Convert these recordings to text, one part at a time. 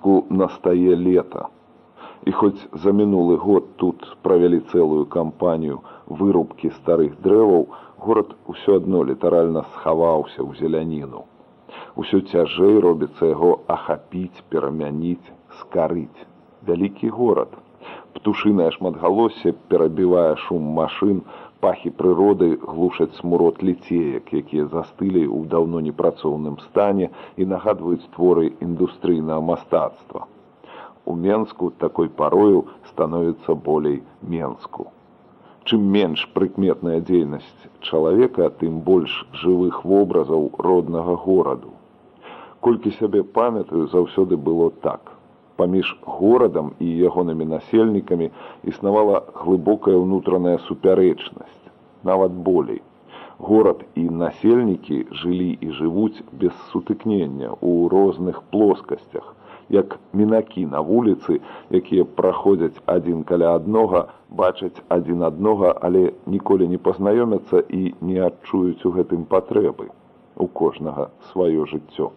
менску настае лета і хоць за мінулы год тут правялі цэлую кампанію вырубкі старых дрэваў горад усё адно літаральна схаваўся ў зеляніну усё цяжэй робіцца яго ахапіць перамяніць скарыць вялікі горад птушынае шматгалосе перабівае шум машын пахі прыроды глушаць смурод ліцеек якія застылі ў даўно непрацоўным стане і нагадваюць творы індустрыйнага мастацтва у Менску такой парою становіцца болей Менску. Чым менш прыкметная дзейнасць чалавека, тым больш жывых вобразаў роднага гораду. Колькі сябе памятаю, заўсёды было так. Паміж горадам і ягонымі насельнікамі існавала глыбокая ўнутраная супярэчнасць, нават болей. Горад і насельнікі жылі і жывуць без сутыкнення ў розных плоскасцях, як мінакі на вуліцы, якія праходзяць адзін каля аднога, бачаць адзін аднога, але ніколі не пазнаёмяцца і не адчуюць у гэтым патрэбы у кожнага сваё жыццё.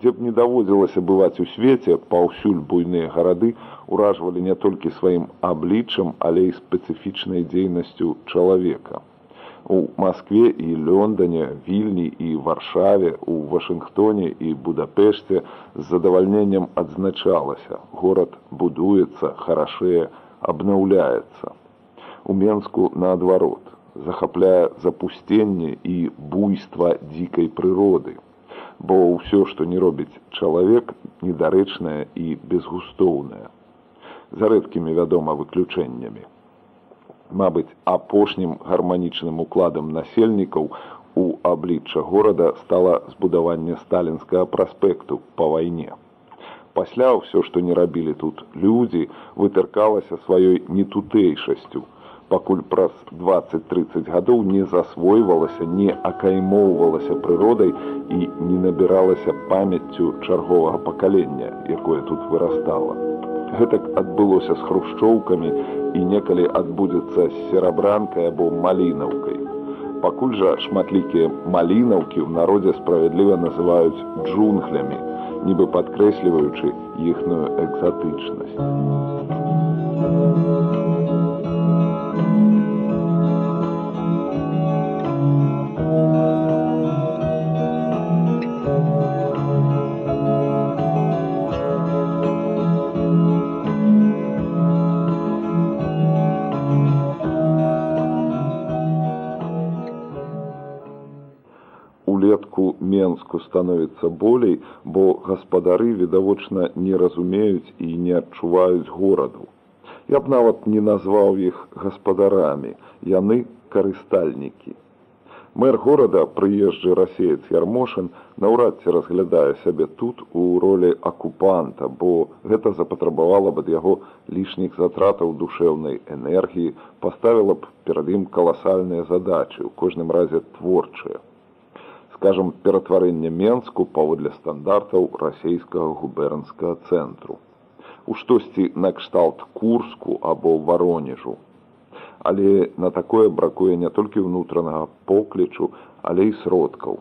Дзе б не даводзілася бываць у свеце, паўсюль буйныя гарады ўражвалі не толькі сваім абліччам, але і спецыфічнай дзейнасцю чалавека у Маскве і Лондоне, вільні і варшаве, у Вашынгтоне і Будапешце з задавальненнем адзначалася. Горад будуецца, харашэе, абнаўляецца. У Менску наадварот захапляе запусценне і буйства дзікай прыроды. Бо ўсё, што не робіць чалавек, недарэчнае і безгустоўнае. За рэдкімі вядома выключэннямі мабыць апошнім гарманічным укладам насельнікаў у аблічча горада стала збудаванне сталінскага праспекту па вайне. Пасля ўсё, што не рабілі тут людзі, вытыркалася сваёй нетутэйшасцю. Пакуль праз 20-30 гадоў не засвойвалася, не акаймоўвалася прыродай і не набіралася памяццю чарговага пакалення, якое тут вырастала. Гэтак адбылося з хрушчоўкамі і некалі адбудзецца з серабранкай або малінаўкай. Пакуль жа шматлікія малінаўкі ў народзе справядліва называюць джунглямі, нібы падкрэсліваючы іхную экзатычнасць. Менску становіцца болей бо гаспадары відавочна не разумеюць і не адчуваюць гораду. Я б нават не назваў іх гаспадарамі яны карыстальнікі. Мэр горада прыезджы расеец ярмошын наўрад ці разглядае сябе тут у ролі акупанта бо гэта запатрабавала б ад яго лішніх затратаў душэўнай энергіі паставіла б перад ім каласальныя задачы у кожным разе творчыя скажем, ператварэнне Менску паводле стандартаў расійскага губернскага цэнтру. У штосьці накшталт курску або варонежу. Але на такое бракуе не толькі ўнутранага поклічу, але і сродкаў.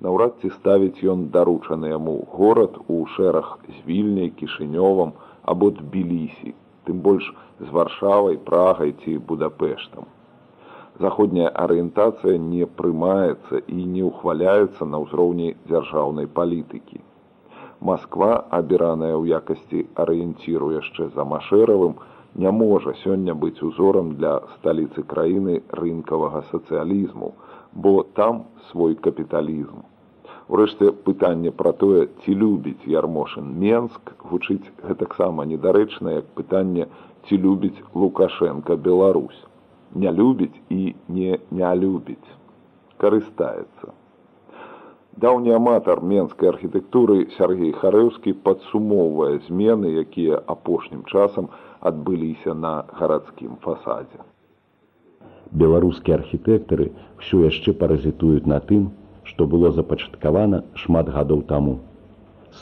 Наўрад ці ставіць ён даручаны яму горад у шэраг з вільняй кішынёвам або тбілісі, тым больш з варшавай прагай ці будапештам заходняя арыентацыя не прымаецца і не ўхваляецца на ўзроўні дзяржаўнай палітыкі. Масква, абіраная ў якасці арыенціру яшчэ за машэравым, не можа сёння быць узорам для сталіцы краіны рынкавага сацыялізму, бо там свой капіталізм. Урэшце пытанне пра тое, ці любіць ярмошын Менск гучыць гэтаксама недарэчна, як пытанне, ці любіць Лукашенко Беларусь не любіць і не не любіць, карыстаецца. Даўні аматар менскай архітэктуры Сергей Харэўскі падсумоўвае змены, якія апошнім часам адбыліся на гарадскім фасадзе. Беларускія архітэктары ўсё яшчэ паразітуюць на тым, што было запачаткавана шмат гадоў таму.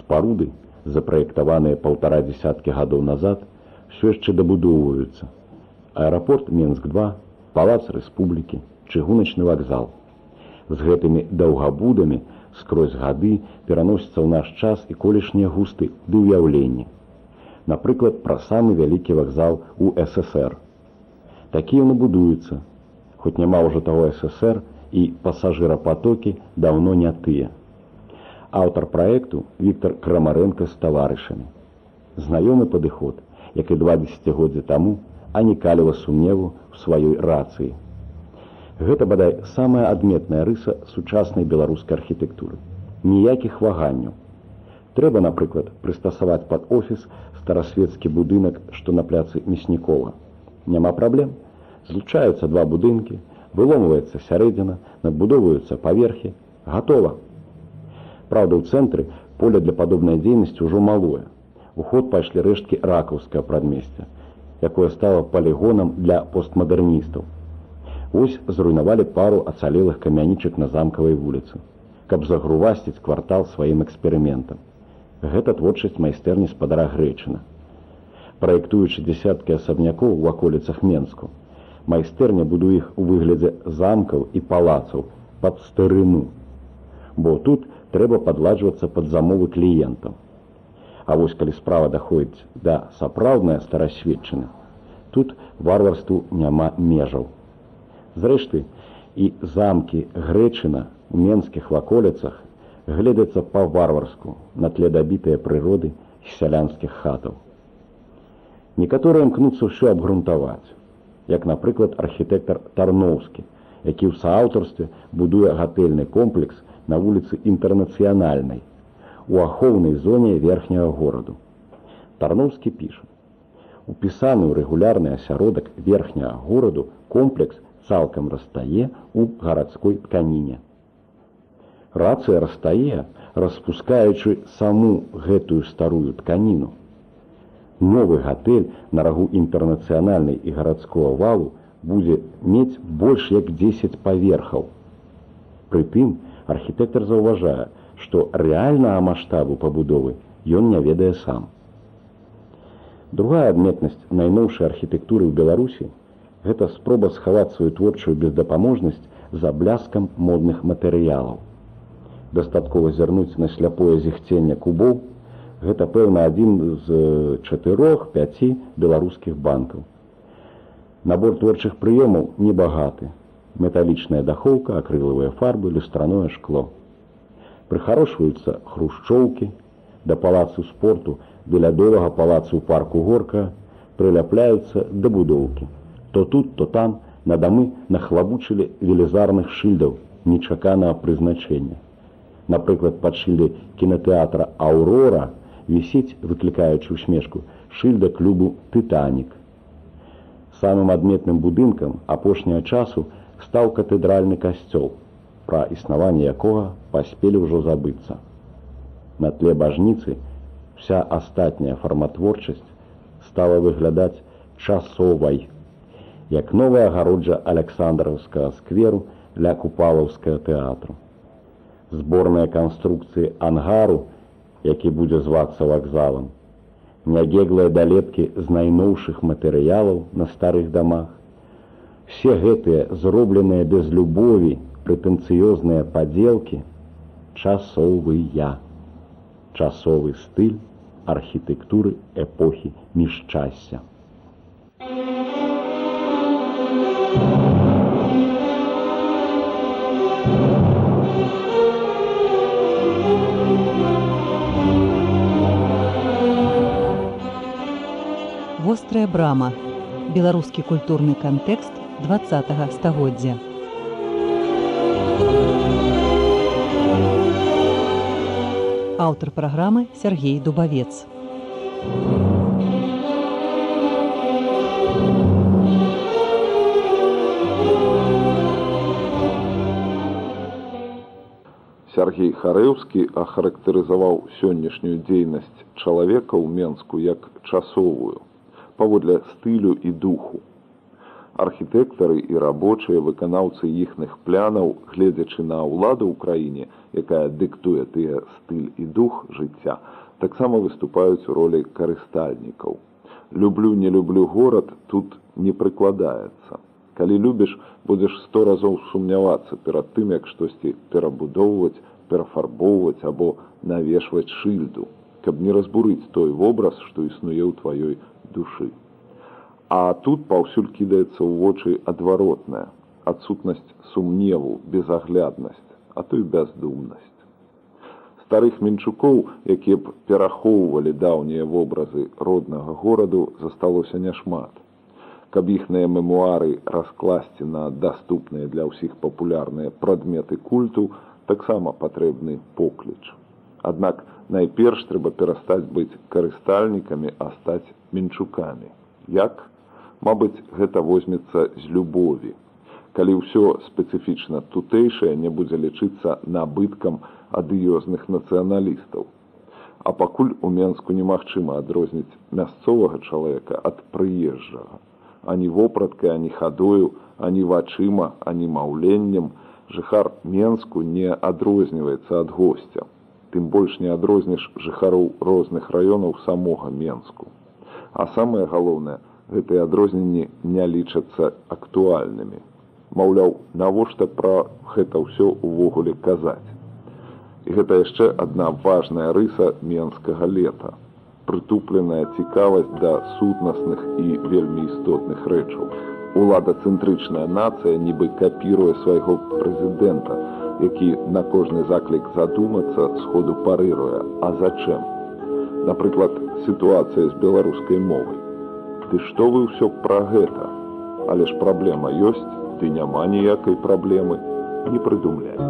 Спаруды, запраектаваныя паўтара дзясяткі гадоў назад, все яшчэ дабудоўваюцца. Аэрапорт Менск-2, палац рэспублікі, чыгуначны вакзал. З гэтымі даўгабудамі скрозь гады пераносіцца ў наш час і колішнія густы ды ўяўленні. Напрыклад, пра самы вялікі вакзал у ССР. Такі ён і будуецца, хоць няма ўжо таго ССР і пасажырапатокі даўно не тыя. Аўтар праекту Віктор Крамарэнка з таварышамі. Знаёмы падыход, як і два десятгоддзя таму анікаліва сумневу ў сваёй рацыі. Гэта бадай самая адметная рыса сучаснай беларускай архітэктуры. Ніякіх ваганняў. Трэба, напрыклад, прыстасаваць пад офіс старасветскі будынак, што на пляцы мяснікова. Няма праблем. Злучаюцца два будынкі, выломваецца сярэдзіна, надбудоўваюцца паверхі, гатова. Праўда, ў цэнтры поле для падобнай дзейнасці ўжо малое. У ход пайшлі рэшткі ракаўскае прадмесця, якое стала палігонам для постмадэрністаў. Вось зруйнавалі пару ацалелых камянічак на замкавай вуліцы, каб загрувасціць квартал сваім эксперыментам. Гэта творчасць майстэрні спадара грэчына. Праектуючы дзясяткі асабнякоў у ваколіцах Менску, майстэрня буду іх у выглядзе замкаў і палацаў пад старыну. Бо тут трэба падладжвацца пад замовы кліентаў. А вось калі справа даходзіць да сапраўдная старасведчына, тут варварству няма межаў. Зрэшты, і замкі грэчына у менскіх ваколіцах гледзяцца па-варварску на тле дабітыя прыроды сялянскіх хатаў. Некаторыя імкнуцца ўсё абгрунтаваць, як, напрыклад, архітэктар Тарноўскі, які ў сааўтарстве будуе гатэльны комплекс на вуліцы інтэрнацыянальнай у ахоўнай зоне верхняга гораду. Тарноўскі піша: Упісаны ў рэгулярны асяродак верхняга гораду комплекс цалкам растае ў гарадской тканіне. Рацыя растае, распускаючы саму гэтую старую тканіну. Новы гатэль на рагу інтэрнацыянальнай і гарадскога валу будзе мець больш як 10 паверхаў. Прытым архітэктар заўважае, што рэальнага маштабу пабудовы ён не ведае сам. Другая адметнасць найноўшай архітэктуры ў Беларусі гэта спроба схаваць сваю творчую бездапаможнасць за бляскам модных матэрыялаў. Дастаткова зірнуць на сляпое зіхцення кубоў, гэта пэўна адзін з чатырох пяці беларускіх банкаў. Набор творчых прыёмаў небагаты. Металічная дахоўка, акрылавыя фарбы, люстраное шкло. Прыхарошваюцца хрушчоўкі, да палацу спорту, да лядовага палацу парку горка прыляпляюцца да будоўкі то тут, то там на дамы нахлабучылі велізарных шыльдаў нечаканага прызначэння. Напрыклад, пад шыльды кінотэатра Аўрора вісіць, выклікаючы ўсмешку шыльда клубу тытанік. Самым адметным будынкам апошняга часу стаў катэдральны касцёл, пра існаванне якога паспелі ўжо забыцца. На тле бажніцы вся астатняя фарматворчасць стала выглядаць часовай як новая агароджа александраўскага скверу ля купалаўскага тэатру. Зборныя канструкцыі ангару, які будзе звацца вакзалам, нягеглыя далепкі з найноўшых матэрыялаў на старых дамах. Все гэтыя зробленыя без любові прэтэнцыёзныя падзелкі часовы я, часовы стыль архітэктуры эпохі міжчасся. вострая брама беларускі культурны кантэкст два стагоддзя Аўтар праграмы Сергей Дубавец. Сергей Харэўскі ахарактарызаваў сённяшнюю дзейнасць чалавека ў Менску як часовую, паводле стылю і духу. Архітэктары і рабочыя выканаўцы іхных плянаў, гледзячы на ўладу ў краіне, якая дыктуе тыя стыль і дух жыцця, таксама выступаюць у ролі карыстальнікаў. Люблю, не люблю горад тут не прыкладаецца. Калі любіш, будзеш сто разоў сумнявацца перад тым, як штосьці перабудоўваць, перафарбоўваць або навешваць шыльду, каб не разбурыць той вобраз, што існуе ў тваёй душы. А тут паўсюль кідаецца ў вочы адваротная, адсутнасць сумневу, безагляднасць, а то і бяздумнасць. Старых мінчукоў, якія б перахоўвалі даўнія вобразы роднага гораду, засталося няшмат. Каб іхныя мемуары раскласці на даступныя для ўсіх папулярныя прадметы культу, таксама патрэбны покліч. Аднак найперш трэба перастаць быць карыстальнікамі, а стаць мінчукамі. Як Мабыць, гэта возьмецца з любові. Калі ўсё спецыфічна тутэйшае не будзе лічыцца набыткам адыёзных нацыяналістаў. А пакуль у Менску немагчыма адрозніць мясцовага чалавека ад прыезджага, ані вопраткай, ані хадою, ані вачыма, ані маўленнем, жыхар Менску не адрозніваецца ад госця. Тым больш не адрозніш жыхароў розных раёнаў самога Менску. А самае галоўнае, гэтыя адрозненні не лічацца актуальнымі. Маўляў, навошта пра гэта ўсё ўвогуле казаць. І гэта яшчэ адна важная рыса менскага лета. Прытупленая цікавасць да сутнасных і вельмі істотных рэчаў. Уладацэнтрычная нацыя нібы капіруе свайго прэзідэнта, які на кожны заклік задумацца сходу парыруе, а зачым? Напрыклад, сітуацыя з беларускай мовай. Ды што вы ўсё пра гэта? Але ж праблема ёсць, ды няма ніякай праблемы, не прыдумляйце.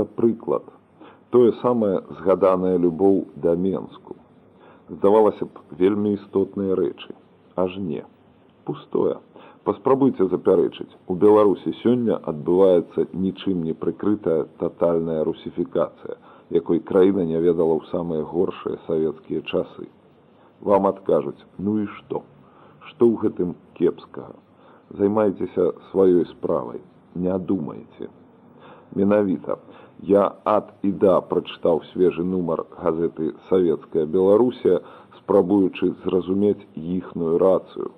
Гэта прыклад. Тое самае згаданая любоў да Менску. Здавалася б, вельмі істотныя рэчы, аж не. Пустое. Паспрабуйце запярэчыць. У Беларусі сёння адбываецца нічым не прыкрытая татальная русіфікацыя, якой краіна не ведала ў самыя горшыя савецкія часы. Вам адкажуць: ну і што? Што ў гэтым кепскага? Займайцеся сваёй справай, не думайце менавіта я ад і да прачытаў свежы нумар газеты савецкая беларусія спрабуючы зразумець іхную рацыю.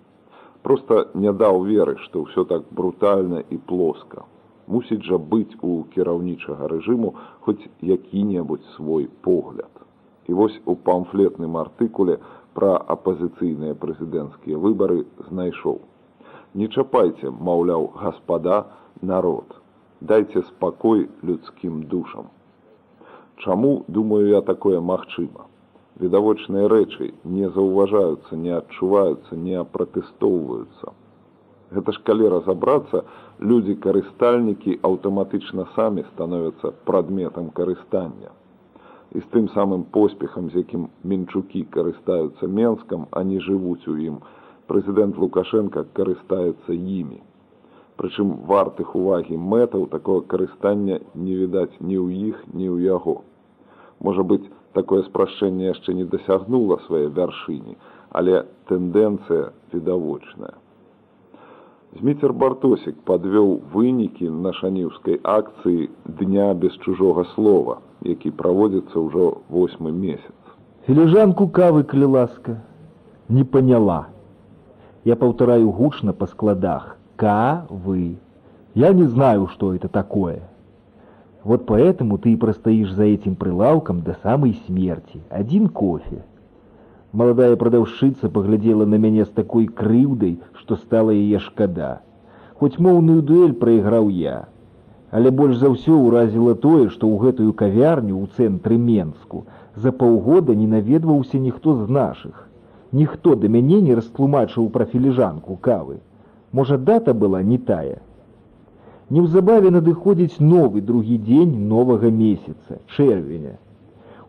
Просто не даў веры што ўсё так брутальна і плоска. Мусіць жа быць у кіраўнічага рэжыму хоць які-небудзь свой погляд. І вось у памфлетным артыкуле пра апазіцыйныя прэзідэнцкія выбары знайшоў. Не чапайце маўляў гаспада народ дайце спакой людскім душам. Чаму думаю я такое магчыма? Відавочныя рэчы не заўважаюцца, не адчуваюцца, не пратэстоўваюцца. Гэта ж калі разабрацца, людзі карыстальнікі аўтаматычна самі становяцца прадметам карыстання. І з тым самым поспехам, з якім мінчукі карыстаюцца менскам, а не жывуць у ім, прэзідэнт Лукашенко карыстаецца імі. Прычым вартых увагі мэтаў такого карыстання не відаць ні ў іх, ні ў яго. Можа быць, такое спрашчэнне яшчэ не дасягнула свае вяршыні, але тэндэнцыя відавочная. Зміцер Бартосік падвёў вынікі на шаніўскай акцыі дня без чужога слова, які праводзіцца ўжо восьмы месяц. Філіжанку кавы калі ласка не поняла. Я паўтараю гучна па складах К-вы. Я не знаю, что это такое. Вот поэтому ты и простоишь за этим прилавком до самой смерти. Один кофе. Молодая продавщица поглядела на меня с такой крыўдай, что стала яе шкада. Хоць моўную дуэль проиграў я. Але больш за ўсё ўразіла тое, што ў гэтую кавярню ў цэнтры Менску за паўгода не наведваўся ніхто з нашых. Ніхто да мяне не растлумачыў пра філіжанку кавы. Можа, дата была не тая. Неўзабаве надыходзіць новы другі дзень новага месяца, чэрвеня.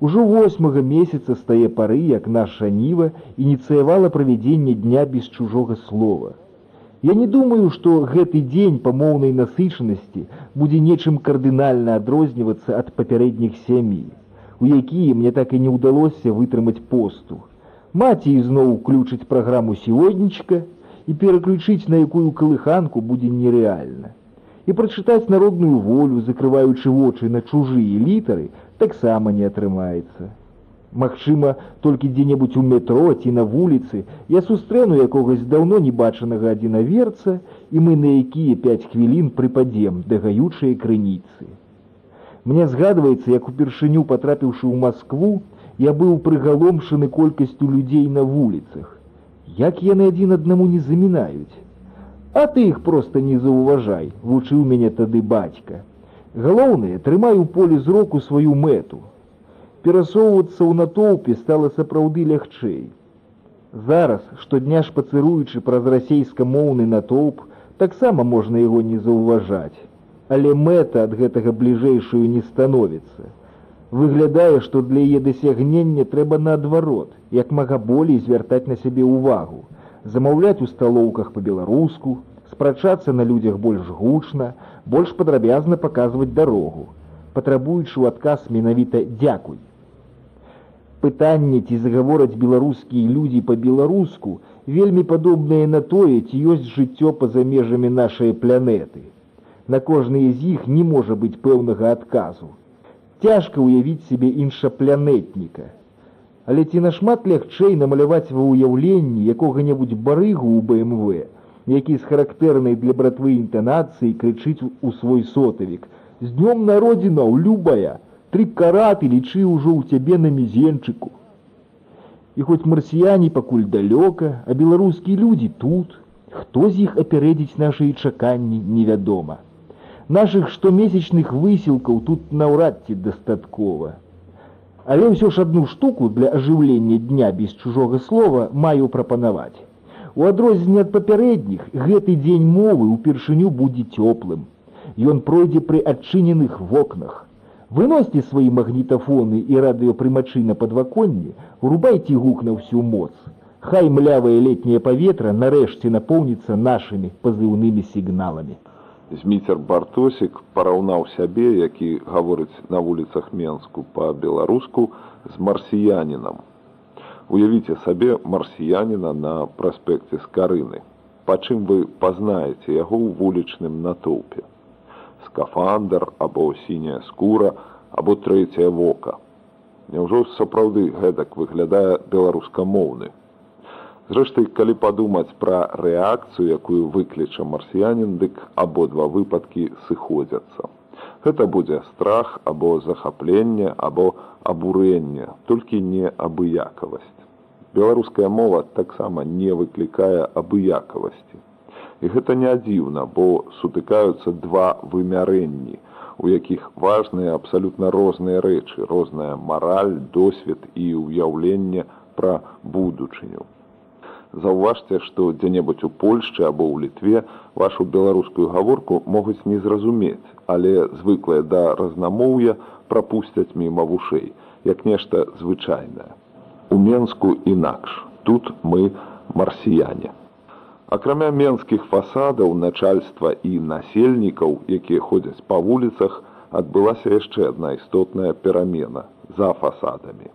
Ужо восьмага месяца стае пары, як наша ніва ініцыявала правядзенне дня без чужога слова. Я не думаю, што гэты дзень па моўнай насычанасці будзе нечым кардынальна адрознівацца ад папярэдніх сямі, у якія мне так і не ўдалося вытрымаць посту. Маці ізноў уключыць праграму сегоднічка і пераключыць на якую калыханку будзе нерэальна. І прачытаць народную волю, закрываючы вочы на чужыя літары, таксама не атрымаецца. Магчыма, толькі дзе-небудзь у метро ці на вуліцы я сустрэну якогось даўно не бачанага адзінаверца, і мы на якія пяць хвілін прыпадзем да гаючай крыніцы. Мне згадваецца, як упершыню патрапіўшы ў Маскву, я быў прыгаломшаны колькасцю людзей на вуліцах. Як яны адзін аднаму не замінаюць. А ты іх проста не заўважай, вучыў мяне тады бацька. Галоўнае, трымай у полі зроку сваю мэту. Перасоўвацца ў натоўпе стала сапраўды лягчэй. Зараз, штодня шпацыруючы праз расейскамоўны натоўп, таксама можна яго не заўважаць. Але мэта ад гэтага бліжэйшую не становіцца. Выглядае, што для яе дасягнення трэба наадварот, як мага болей звяртаць на сябе ўвагу, замаўляць у сталоўках па-беларуску, спрачацца на людзях больш гучна, больш падрабязна паказваць дарогу, патрабуючы ў адказ менавіта дзякуй. Пытанне, ці загавораць беларускія людзі па-беларуску, вельмі падобнае на тое, ці ёсць жыццё па-за межамі нашай планеты. На кожныя з іх не можа быць пэўнага адказу. Цяжка ўявіць сябе іншапланетніка, Але ці нашмат лягчэй намаляваць ва ўяўленні якога-небудзь барыгу ў БМВ, які з характэрнай для братвы інтанацыі крычыць у свой сотавік. З днём народзінаў любая, тры караты лічы ўжо ў цябе на мізенчыку. І хоць марсіяне пакуль далёка, а беларускія людзі тут, хто з іх апярэдзіць нашыя чаканні невядома. Нашых штомесячных высілкаў тут наўрад ці дастаткова. Але ўсё ж адну штуку для ажыўлення дня без чужога слова маю прапанаваць. У адрозненне ад папярэдніх гэты дзень мовы ўпершыню будзе цёплым. Ён пройдзе пры адчыненых вокнах. Выносьце свае магнітафоны і радыёпрымачы на падваконні, урубайце гук на ўсю моц. Хай млявае летняе паветра нарэшце напоўніцца нашымі пазыўнымі сігналамі. Зміцер Бартосік параўнаў сябе, які гаворыць на вуліцах Менску па-беларуску з марсіянінам. Уявіце сабе марсіяніна на праспекце скарыны. Па чым вы пазнаеце яго ў вулічным натоўпе. Скафандр або сіняя скура або трэцяе вока. Няўжо сапраўды гэтак выглядае беларускамоўны Зрэшты, калі падумаць пра рэакцыю, якую выкліча марсіянін, дык абодва выпадкі сыходзяцца. Гэта будзе страх або захапленне або абурэнне, толькі не абыякавасць. Беларуская мова таксама не выклікае абыякавасці. І гэта не дзіўна, бо сутыкаюцца два вымярэнні, у якіх важныя абсалютна розныя рэчы, розная мараль, досвед і ўяўленне пра будучыню. Заўважце, што дзе-небудзь у Польшчы або ў літве вашу беларускую гаворку могуць не зразумець, але звыклыя да разнамоўя прапусцяць міма вушэй, як нешта звычайнае. У Менску інакш. Тут мы марсіяне. Акрамя менскіх фасадаў начальства і насельнікаў, якія ходзяць па вуліцах, адбылася яшчэ адна істотная перамена за фасадамі.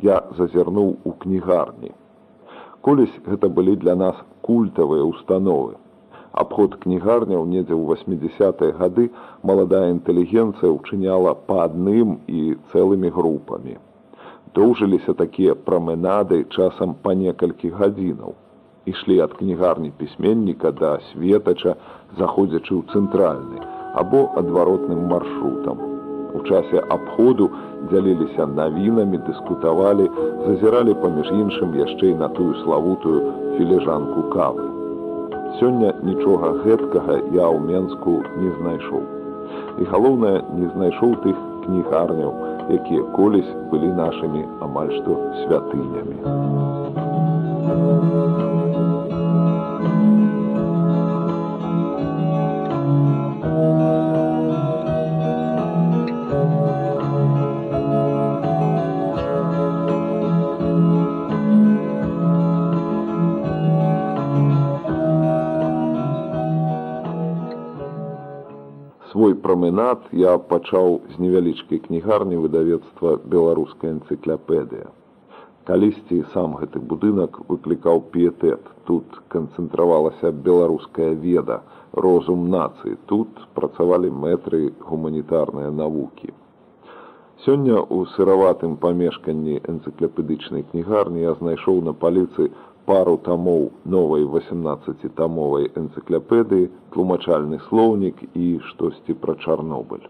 Я зазірнуў у кнігарні. Колесь гэта былі для нас культавыя установы. Абход кнігарняў недзе ў 80-е гады маладая інтэлігенцыя ўчыняла па адным і цэлымі групамі. Доўжыліся такія праменады часам па некалькі гадзінаў. Ішлі ад кнігарні пісьменніка да светача, заходзячы ў цэнтральны або адваротным маршрутам. У часе абходу дзяліліся навінамі, дыскутавалі, зазіралі паміж іншым яшчэ і на тую славутую філежанку кавы. Сёння нічога гэткага я ў Менску не знайшоў. І галоўнае, не знайшоў тых кнігарняў, якія колісь былі нашымі амаль што святынямі. Свой праменад я пачаў з невялічкай кнігарні выдавецтва беларуская энцыкляпедыя. Калісьці сам гэты будынак выклікаў піетэт. Тут канцэнтравалася беларуская веда, розум нацыі. Тут працавалі мэтры гуманітарныя навукі. Сёння ў сыраватым памешканні энцыкляпедычнай кнігарні я знайшоў на паліцы пару тамоў новай 18тамовай энцыкляпедыі, тлумачальны слоўнік і штосьці пра Чарнобыль.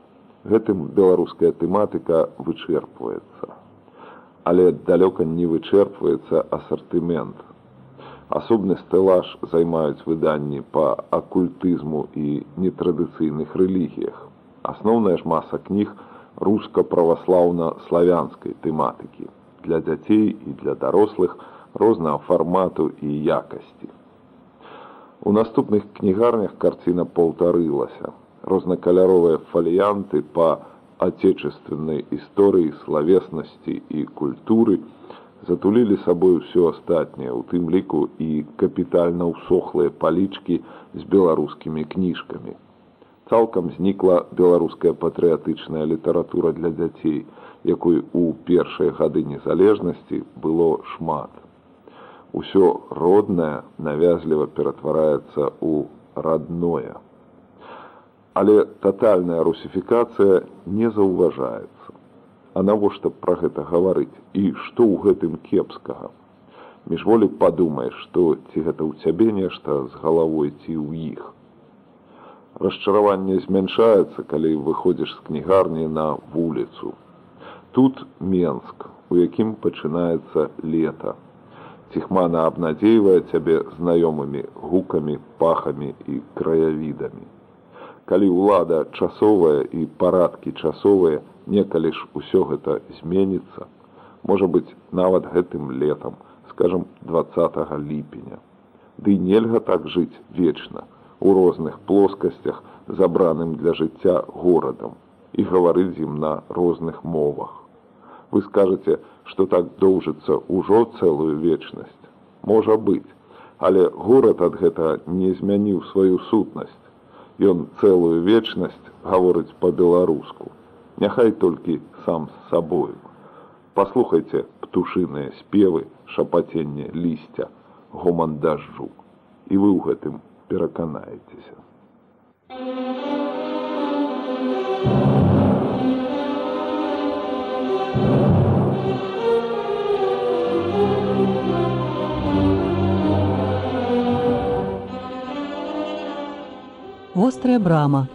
Гэтым беларуская тэматыка вычэрпваецца. Але далёка не вычэрпваецца асартымент. Асобны стэлаж займаюць выданні па акультызму і нетрадыцыйных рэлігіях. Асноўная ж маса кніг руска-праваслаўна-славянскай тэматыкі для дзяцей і для дарослых, рознага фармату і якасці. У наступных кнігарнях карціна паўтарылася. Рознакаляровыя фаліянты па отечественнай гісторыі славеснасці і культуры затулілі сабой ўсё астатняе, у тым ліку і капітальна ўсохлыя палічкі з беларускімі кніжкамі. Цалкам знікла беларуская патрыятычная літаратура для дзяцей, якой у першыя гады незалежнасці было шмат усё роднае навязліва ператвараецца ў родное. Але татальная русіфікацыя не заўважаецца. А навошта пра гэта гаварыць і што ў гэтым кепскага? Міжволі падумаеш, што ці гэта ў цябе нешта з галавой ці ў іх. Расчараванне змяншаецца, калі выходзіш з кнігарні на вуліцу. Тут Менск, у якім пачынаецца лета ціхмана абнадзейвае цябе знаёмымі гукамі, пахамі і краявідамі. Калі ўлада часовая і парадкі часовыя, некалі ж усё гэта зменіцца, можа быць нават гэтым летам, скажем 20 ліпеня. Ды нельга так жыць вечна у розных плоскасцях, забраным для жыцця горадам і гаварыць ім на розных мовах. Вы скажаце, што так доўжыцца ўжо цэлую вечнасць. Можа быць, але горад ад гэта не змяніў сваю сутнасць. Ён цэлую вечнасць гаворыць па-беларуску. Няхай толькі сам з сабою. Паслухайце птушыныя спевы, шапаценне лісця, гоман дажджу. І вы ў гэтым пераканаецеся. Вострая брама